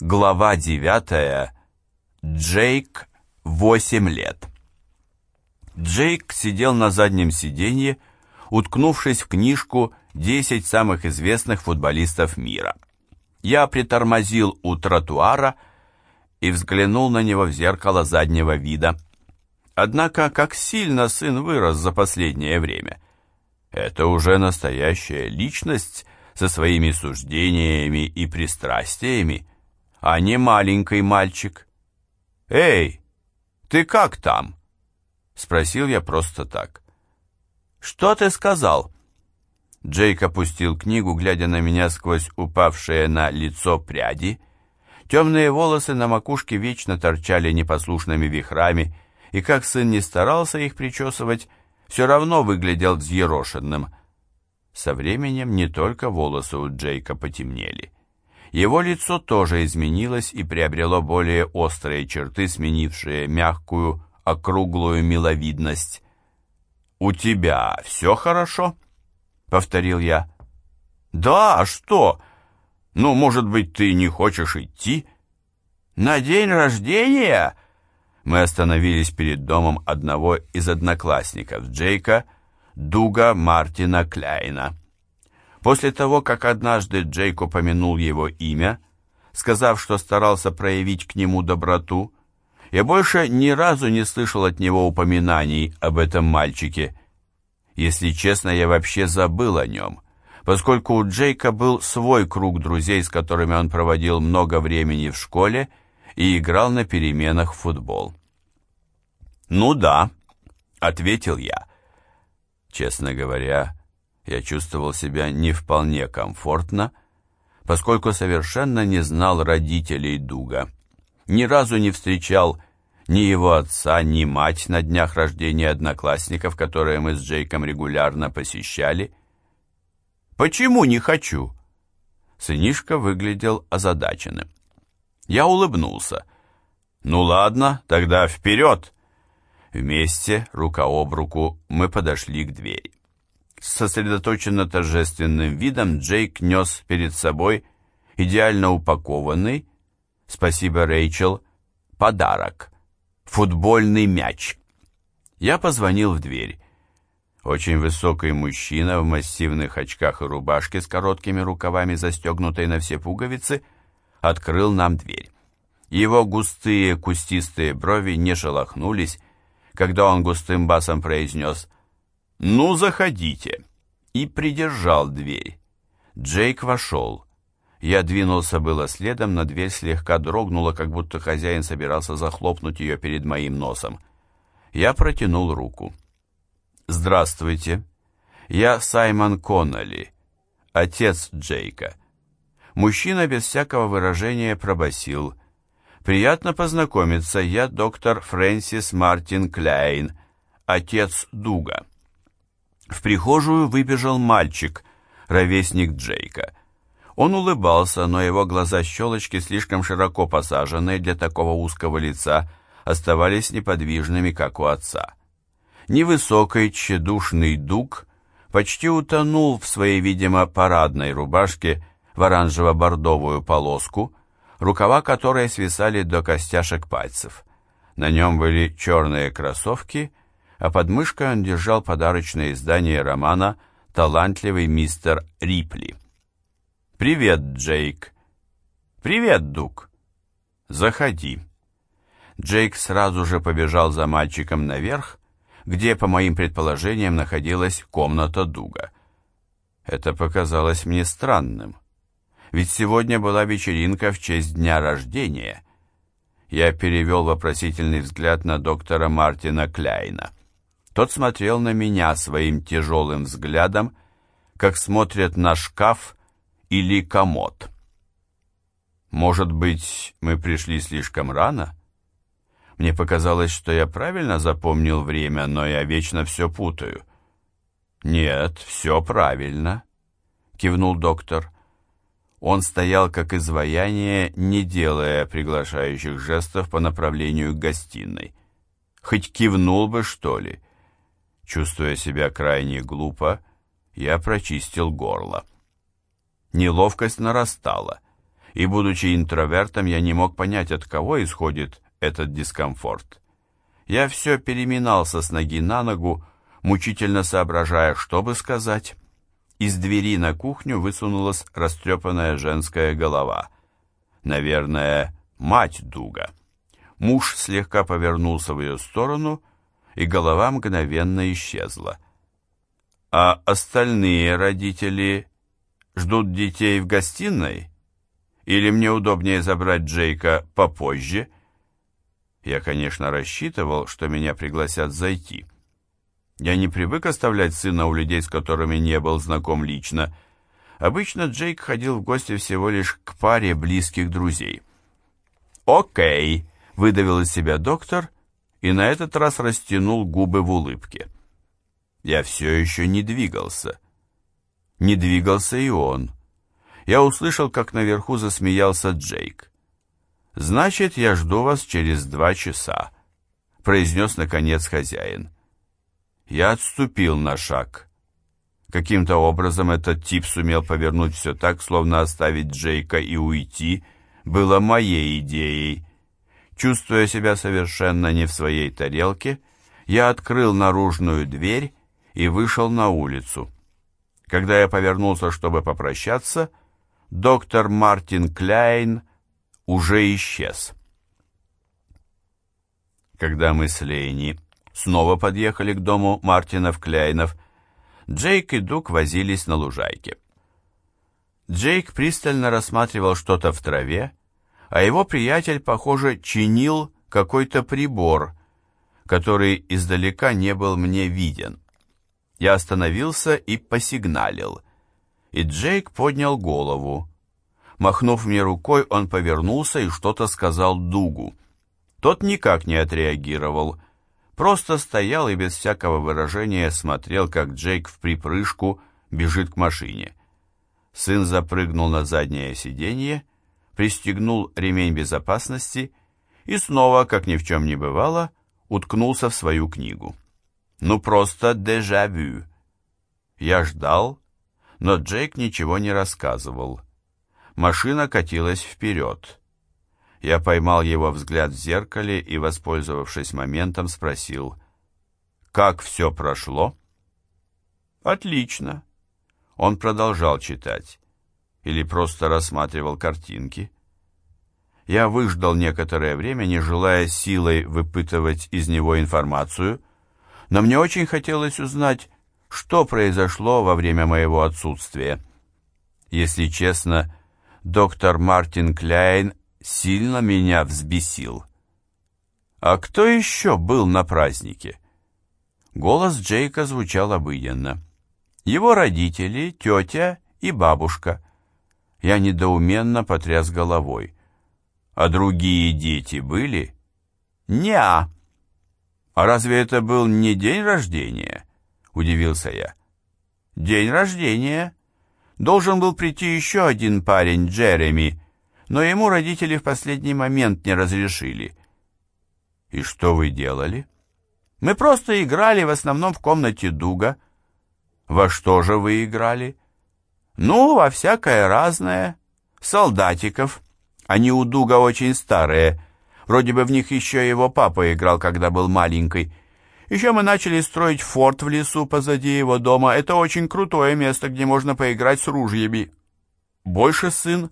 Глава девятая. Джейк, восемь лет. Джейк сидел на заднем сиденье, уткнувшись в книжку «10 самых известных футболистов мира». Я притормозил у тротуара и взглянул на него в зеркало заднего вида. Однако, как сильно сын вырос за последнее время. Это уже настоящая личность со своими суждениями и пристрастиями, а не маленький мальчик. «Эй, ты как там?» — спросил я просто так. «Что ты сказал?» Джейк опустил книгу, глядя на меня сквозь упавшие на лицо пряди. Темные волосы на макушке вечно торчали непослушными вихрами, и как сын не старался их причесывать, все равно выглядел взъерошенным. Со временем не только волосы у Джейка потемнели. Его лицо тоже изменилось и приобрело более острые черты, сменившие мягкую, округлую миловидность. «У тебя все хорошо?» — повторил я. «Да, а что? Ну, может быть, ты не хочешь идти?» «На день рождения?» Мы остановились перед домом одного из одноклассников Джейка, Дуга Мартина Кляйна. После того, как однажды Джейк упомянул его имя, сказав, что старался проявить к нему доброту, я больше ни разу не слышал от него упоминаний об этом мальчике. Если честно, я вообще забыл о нем, поскольку у Джейка был свой круг друзей, с которыми он проводил много времени в школе и играл на переменах в футбол. «Ну да», — ответил я. Честно говоря, я чувствовал себя не вполне комфортно, поскольку совершенно не знал родителей Дуга. Ни разу не встречал ни его отца, ни мать на днях рождения одноклассников, которые мы с Джейком регулярно посещали. «Почему не хочу?» Сынишка выглядел озадаченным. Я улыбнулся. «Ну ладно, тогда вперед!» Вместе, рука об руку, мы подошли к двери. С сосредоточенно торжественным видом Джейк нес перед собой идеально упакованный, спасибо, Рэйчел, подарок — футбольный мяч. Я позвонил в дверь. Очень высокий мужчина в массивных очках и рубашке с короткими рукавами, застегнутой на все пуговицы, открыл нам дверь. Его густые кустистые брови не шелохнулись, когда он густым басом произнес «Ну, заходите!» и придержал дверь. Джейк вошел. Я двинулся было следом, но дверь слегка дрогнула, как будто хозяин собирался захлопнуть ее перед моим носом. Я протянул руку. «Здравствуйте. Я Саймон Конноли, отец Джейка». Мужчина без всякого выражения пробасил. «Приятно познакомиться, я доктор Фрэнсис Мартин Кляйн, отец Дуга». В прихожую выбежал мальчик, ровесник Джейка. Он улыбался, но его глаза-щелочки, слишком широко посаженные для такого узкого лица, оставались неподвижными, как у отца. Невысокий, тщедушный дуг почти утонул в своей, видимо, парадной рубашке в оранжево-бордовую полоску, рукава которой свисали до костяшек пальцев. На нем были черные кроссовки, а под мышкой он держал подарочное издание романа «Талантливый мистер Рипли». «Привет, Джейк!» «Привет, Дук!» «Заходи!» Джейк сразу же побежал за мальчиком наверх, где, по моим предположениям, находилась комната Дуга. Это показалось мне странным ведь сегодня была вечеринка в честь дня рождения. Я перевел вопросительный взгляд на доктора Мартина Кляйна. Тот смотрел на меня своим тяжелым взглядом, как смотрят на шкаф или комод. Может быть, мы пришли слишком рано? Мне показалось, что я правильно запомнил время, но я вечно все путаю. Нет, все правильно, кивнул доктор. Он стоял как изваяние, не делая приглашающих жестов по направлению к гостиной. Хоть кивнул бы, что ли. Чувствуя себя крайне глупо, я прочистил горло. Неловкость нарастала. и, будучи интровертом, я не мог понять, от кого исходит этот дискомфорт. Я все переминался с ноги на ногу, мучительно соображая, что бы сказать. Из двери на кухню высунулась растрепанная женская голова. Наверное, мать Дуга. Муж слегка повернулся в ее сторону, и голова мгновенно исчезла. А остальные родители ждут детей в гостиной? Или мне удобнее забрать Джейка попозже? Я, конечно, рассчитывал, что меня пригласят зайти. Я не привык оставлять сына у людей, с которыми не был знаком лично. Обычно Джейк ходил в гости всего лишь к паре близких друзей. «Окей», — выдавил из себя доктор и на этот раз растянул губы в улыбке. Я все еще не двигался. Не двигался и он. Я услышал, как наверху засмеялся Джейк. «Значит, я жду вас через два часа», — произнес, наконец, хозяин. Я отступил на шаг. Каким-то образом этот тип сумел повернуть все так, словно оставить Джейка и уйти было моей идеей. Чувствуя себя совершенно не в своей тарелке, я открыл наружную дверь и вышел на улицу. Когда я повернулся, чтобы попрощаться, доктор Мартин Кляйн уже исчез. Когда мы с Лейни снова подъехали к дому Мартинов-Кляйнов, Джейк и Дук возились на лужайке. Джейк пристально рассматривал что-то в траве, а его приятель, похоже, чинил какой-то прибор, который издалека не был мне виден. Я остановился и посигналил, и Джейк поднял голову. Махнув мне рукой, он повернулся и что-то сказал Дугу. Тот никак не отреагировал, просто стоял и без всякого выражения смотрел, как Джейк в припрыжку бежит к машине. Сын запрыгнул на заднее сиденье, пристегнул ремень безопасности и снова, как ни в чем не бывало, уткнулся в свою книгу. Ну просто дежавю. Я ждал, но Джейк ничего не рассказывал. Машина катилась вперед. Я поймал его взгляд в зеркале и, воспользовавшись моментом, спросил, «Как все прошло?» «Отлично». Он продолжал читать или просто рассматривал картинки. Я выждал некоторое время, не желая силой выпытывать из него информацию, но мне очень хотелось узнать, что произошло во время моего отсутствия. Если честно, доктор Мартин Кляйн сильно меня взбесил. «А кто еще был на празднике?» Голос Джейка звучал обыденно. «Его родители, тетя и бабушка». Я недоуменно потряс головой. «А другие дети были?» «Не-а». «А разве это был не день рождения?» — удивился я. «День рождения. Должен был прийти еще один парень, Джереми, но ему родители в последний момент не разрешили. И что вы делали? Мы просто играли в основном в комнате Дуга. Во что же вы играли? Ну, во всякое разное. Солдатиков. Они у Дуга очень старые. Вроде бы в них еще его папа играл, когда был маленький. Еще мы начали строить форт в лесу позади его дома. Это очень крутое место, где можно поиграть с ружьями. Больше сын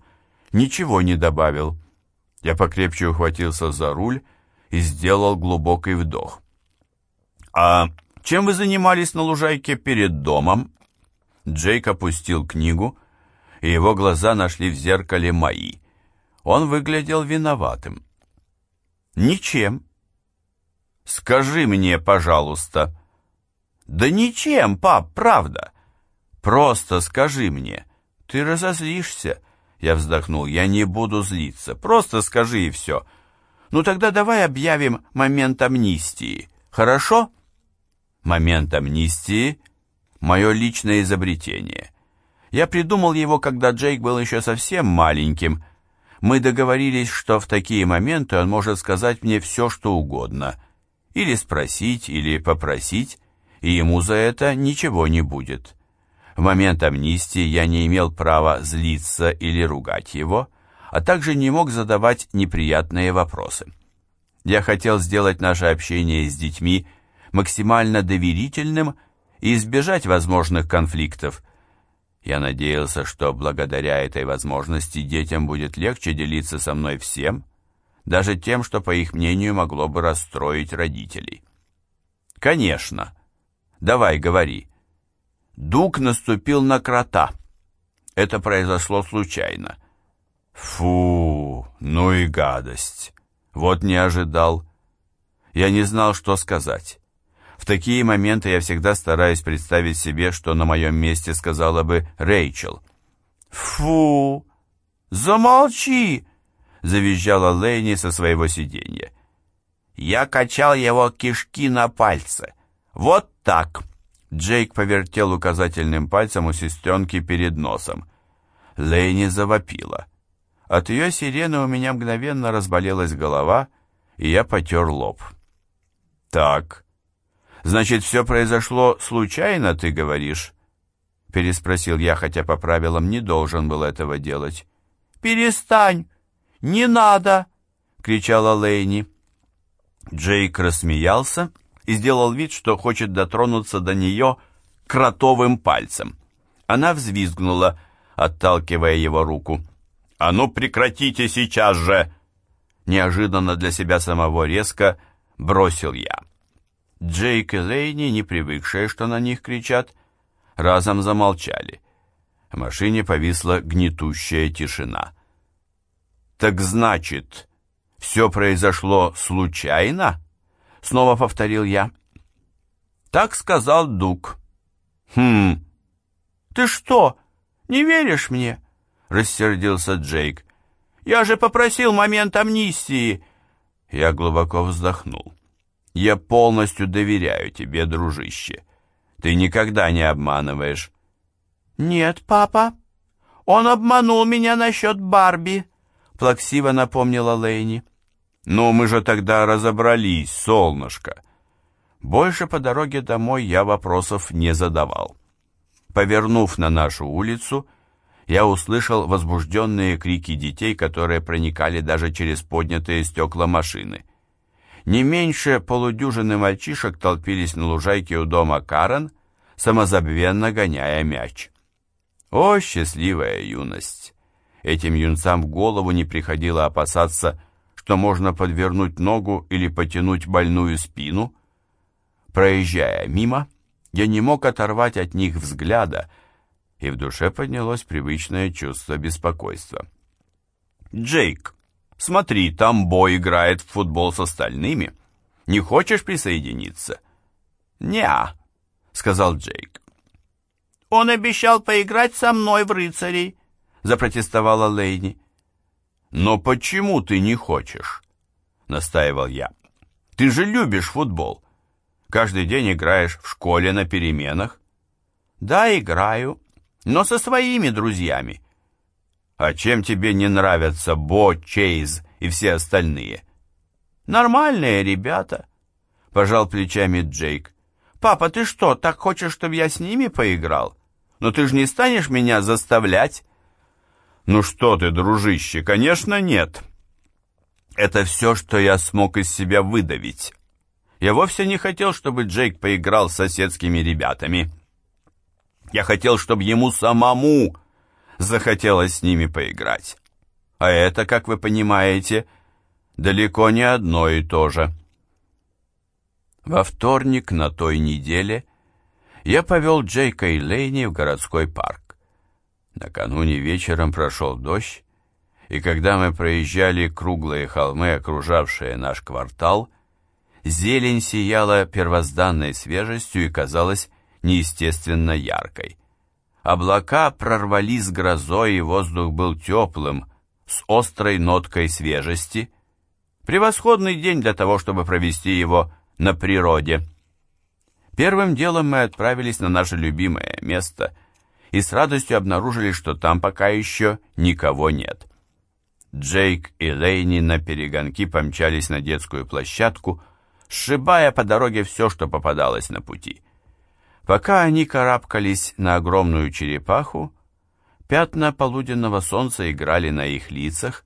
ничего не добавил. Я покрепче ухватился за руль и сделал глубокий вдох. «А чем вы занимались на лужайке перед домом?» Джейк опустил книгу, и его глаза нашли в зеркале мои. Он выглядел виноватым. «Ничем». «Скажи мне, пожалуйста». «Да ничем, пап, правда. Просто скажи мне. Ты разозлишься». Я вздохнул. «Я не буду злиться. Просто скажи и все. Ну тогда давай объявим момент амнистии. Хорошо?» «Момент амнистии — мое личное изобретение. Я придумал его, когда Джейк был еще совсем маленьким. Мы договорились, что в такие моменты он может сказать мне все, что угодно. Или спросить, или попросить, и ему за это ничего не будет». В момент амнистии я не имел права злиться или ругать его, а также не мог задавать неприятные вопросы. Я хотел сделать наше общение с детьми максимально доверительным и избежать возможных конфликтов. Я надеялся, что благодаря этой возможности детям будет легче делиться со мной всем, даже тем, что, по их мнению, могло бы расстроить родителей. «Конечно. Давай, говори». Дуг наступил на крота. Это произошло случайно. Фу, ну и гадость. Вот не ожидал. Я не знал, что сказать. В такие моменты я всегда стараюсь представить себе, что на моем месте сказала бы Рэйчел. «Фу! Замолчи!» — завизжала Лэйни со своего сиденья. «Я качал его кишки на пальце. Вот так!» Джейк повертел указательным пальцем у сестренки перед носом. Лэйни завопила. От ее сирены у меня мгновенно разболелась голова, и я потер лоб. «Так, значит, все произошло случайно, ты говоришь?» Переспросил я, хотя по правилам не должен был этого делать. «Перестань! Не надо!» — кричала Лейни. Джейк рассмеялся и сделал вид, что хочет дотронуться до нее кротовым пальцем. Она взвизгнула, отталкивая его руку. «А ну прекратите сейчас же!» Неожиданно для себя самого резко бросил я. Джейк и Лейни, не привыкшие, что на них кричат, разом замолчали. В машине повисла гнетущая тишина. «Так значит, все произошло случайно?» Снова повторил я. «Так сказал Дуг». «Хм, ты что, не веришь мне?» рассердился Джейк. «Я же попросил момент амнистии!» Я глубоко вздохнул. «Я полностью доверяю тебе, дружище. Ты никогда не обманываешь». «Нет, папа. Он обманул меня насчет Барби», — плаксиво напомнила Лейни. «Ну, мы же тогда разобрались, солнышко». Больше по дороге домой я вопросов не задавал. Повернув на нашу улицу, я услышал возбужденные крики детей, которые проникали даже через поднятые стекла машины. Не меньше полудюжины мальчишек толпились на лужайке у дома Карен, самозабвенно гоняя мяч. О, счастливая юность! Этим юнцам в голову не приходило опасаться, что можно подвернуть ногу или потянуть больную спину. Проезжая мимо, я не мог оторвать от них взгляда, и в душе поднялось привычное чувство беспокойства. «Джейк, смотри, там Бо играет в футбол с остальными. Не хочешь присоединиться?» «Не-а», сказал Джейк. «Он обещал поиграть со мной в рыцарей», — запротестовала Лейни. «Но почему ты не хочешь?» — настаивал я. «Ты же любишь футбол. Каждый день играешь в школе на переменах». «Да, играю», но со своими друзьями. А чем тебе не нравятся Бо, Чейз и все остальные? Нормальные ребята, пожал плечами Джейк. Папа, ты что, так хочешь, чтобы я с ними поиграл? Но ты же не станешь меня заставлять? Ну что ты, дружище, конечно, нет. Это все, что я смог из себя выдавить. Я вовсе не хотел, чтобы Джейк поиграл с соседскими ребятами. Я хотел, чтобы ему самому захотелось с ними поиграть. А это, как вы понимаете, далеко не одно и то же. Во вторник на той неделе я повел Джейка и Лейни в городской парк. Накануне вечером прошел дождь, и когда мы проезжали круглые холмы, окружавшие наш квартал, зелень сияла первозданной свежестью и казалась неестественно яркой. Облака прорвались грозой, и воздух был теплым, с острой ноткой свежести. Превосходный день для того, чтобы провести его на природе. Первым делом мы отправились на наше любимое место и с радостью обнаружили, что там пока еще никого нет. Джейк и Лейни на перегонки помчались на детскую площадку, сшибая по дороге все, что попадалось на пути. Пока они карабкались на огромную черепаху, Пятна полуденного солнца играли на их лицах,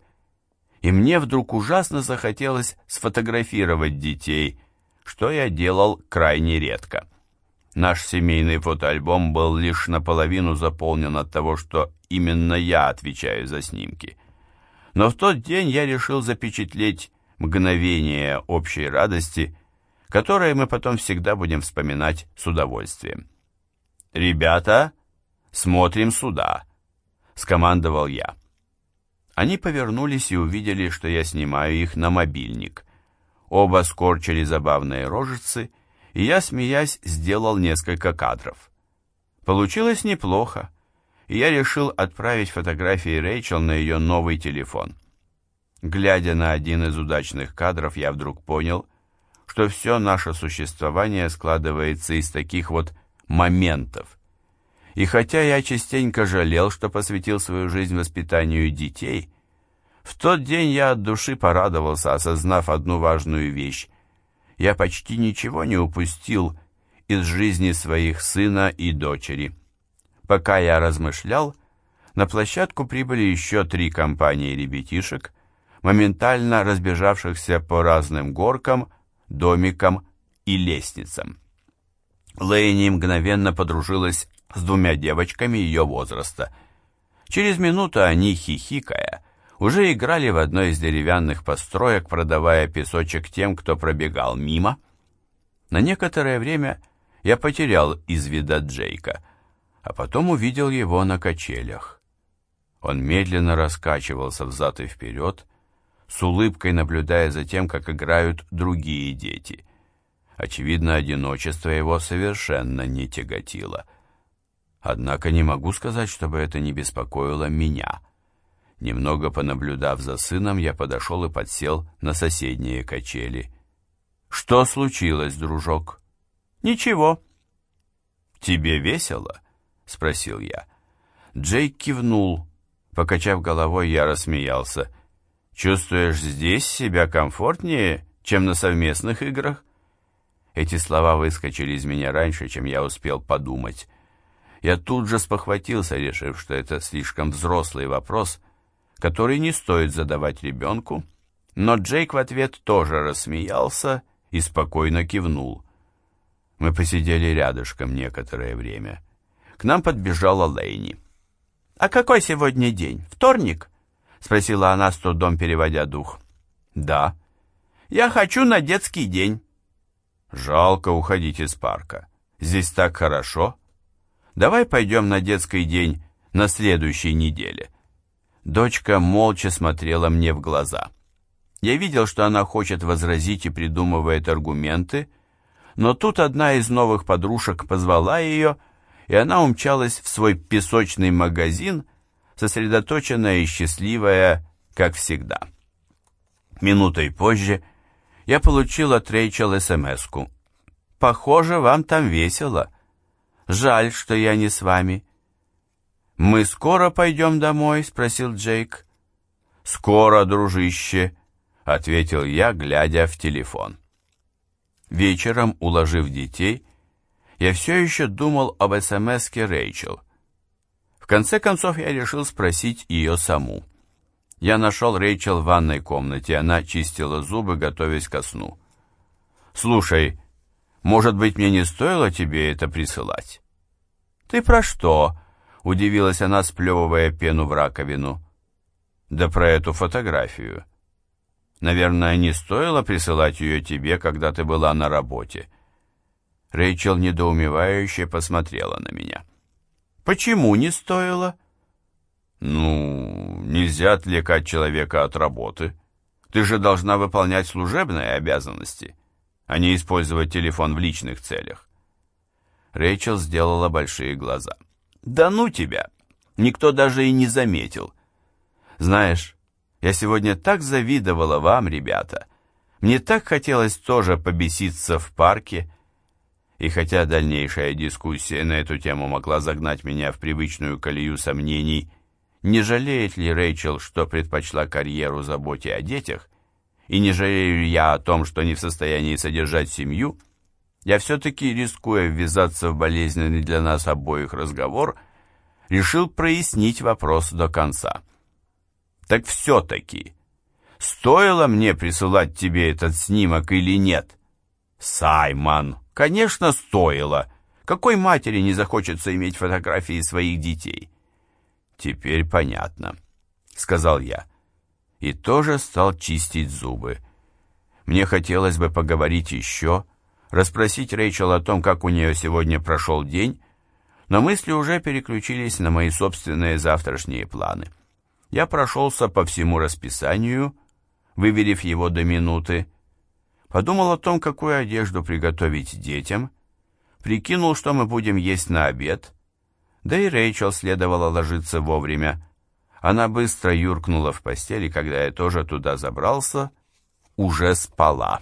и мне вдруг ужасно захотелось сфотографировать детей, что я делал крайне редко. Наш семейный фотоальбом был лишь наполовину заполнен от того, что именно я отвечаю за снимки. Но в тот день я решил запечатлеть мгновение общей радости, которое мы потом всегда будем вспоминать с удовольствием. «Ребята, смотрим сюда», — скомандовал я. Они повернулись и увидели, что я снимаю их на мобильник. Оба скорчили забавные рожицы — и я, смеясь, сделал несколько кадров. Получилось неплохо, и я решил отправить фотографии Рэйчел на ее новый телефон. Глядя на один из удачных кадров, я вдруг понял, что все наше существование складывается из таких вот моментов. И хотя я частенько жалел, что посвятил свою жизнь воспитанию детей, в тот день я от души порадовался, осознав одну важную вещь я почти ничего не упустил из жизни своих сына и дочери. Пока я размышлял, на площадку прибыли еще три компании ребятишек, моментально разбежавшихся по разным горкам, домикам и лестницам. Лэйни мгновенно подружилась с двумя девочками ее возраста. Через минуту они, хихикая, уже играли в одной из деревянных построек, продавая песочек тем, кто пробегал мимо. На некоторое время я потерял из вида Джейка, а потом увидел его на качелях. Он медленно раскачивался взад и вперед, с улыбкой наблюдая за тем, как играют другие дети. Очевидно, одиночество его совершенно не тяготило. Однако не могу сказать, чтобы это не беспокоило меня. Немного понаблюдав за сыном, я подошел и подсел на соседние качели. «Что случилось, дружок?» «Ничего». «Тебе весело?» — спросил я. Джейк кивнул. Покачав головой, я рассмеялся. «Чувствуешь здесь себя комфортнее, чем на совместных играх?» Эти слова выскочили из меня раньше, чем я успел подумать. Я тут же спохватился, решив, что это слишком взрослый вопрос, который не стоит задавать ребенку, но Джейк в ответ тоже рассмеялся и спокойно кивнул. Мы посидели рядышком некоторое время. К нам подбежала Лейни. «А какой сегодня день? Вторник?» — спросила она, с трудом переводя дух. «Да». «Я хочу на детский день». «Жалко уходить из парка. Здесь так хорошо. Давай пойдем на детский день на следующей неделе». Дочка молча смотрела мне в глаза. Я видел, что она хочет возразить и придумывает аргументы, но тут одна из новых подружек позвала ее, и она умчалась в свой песочный магазин, сосредоточенная и счастливая, как всегда. Минутой позже я получил от Рэйчел СМС-ку. «Похоже, вам там весело. Жаль, что я не с вами. «Мы скоро пойдем домой?» — спросил Джейк. «Скоро, дружище», — ответил я, глядя в телефон. Вечером, уложив детей, я все еще думал об СМСке Рэйчел. В конце концов, я решил спросить ее саму. Я нашел Рэйчел в ванной комнате, она чистила зубы, готовясь ко сну. «Слушай, может быть, мне не стоило тебе это присылать?» «Ты про что?» Удивилась она, сплевывая пену в раковину. Да про эту фотографию. Наверное, не стоило присылать ее тебе, когда ты была на работе. Рэйчел недоумевающе посмотрела на меня. Почему не стоило? Ну, нельзя отвлекать человека от работы. Ты же должна выполнять служебные обязанности, а не использовать телефон в личных целях. Рэйчел сделала большие глаза. Да ну тебя! Никто даже и не заметил. Знаешь, я сегодня так завидовала вам, ребята. Мне так хотелось тоже побеситься в парке. И хотя дальнейшая дискуссия на эту тему могла загнать меня в привычную колею сомнений, не жалеет ли Рэйчел, что предпочла карьеру заботе о детях, и не жалею я о том, что не в состоянии содержать семью, я все-таки, рискуя ввязаться в болезненный для нас обоих разговор, решил прояснить вопрос до конца. «Так все-таки, стоило мне присылать тебе этот снимок или нет?» «Саймон, конечно, стоило. Какой матери не захочется иметь фотографии своих детей?» «Теперь понятно», — сказал я. И тоже стал чистить зубы. Мне хотелось бы поговорить еще, расспросить Рэйчел о том, как у нее сегодня прошел день, но мысли уже переключились на мои собственные завтрашние планы. Я прошелся по всему расписанию, выверив его до минуты, подумал о том, какую одежду приготовить детям, прикинул, что мы будем есть на обед, да и Рэйчел следовало ложиться вовремя. Она быстро юркнула в постель, и когда я тоже туда забрался, уже спала.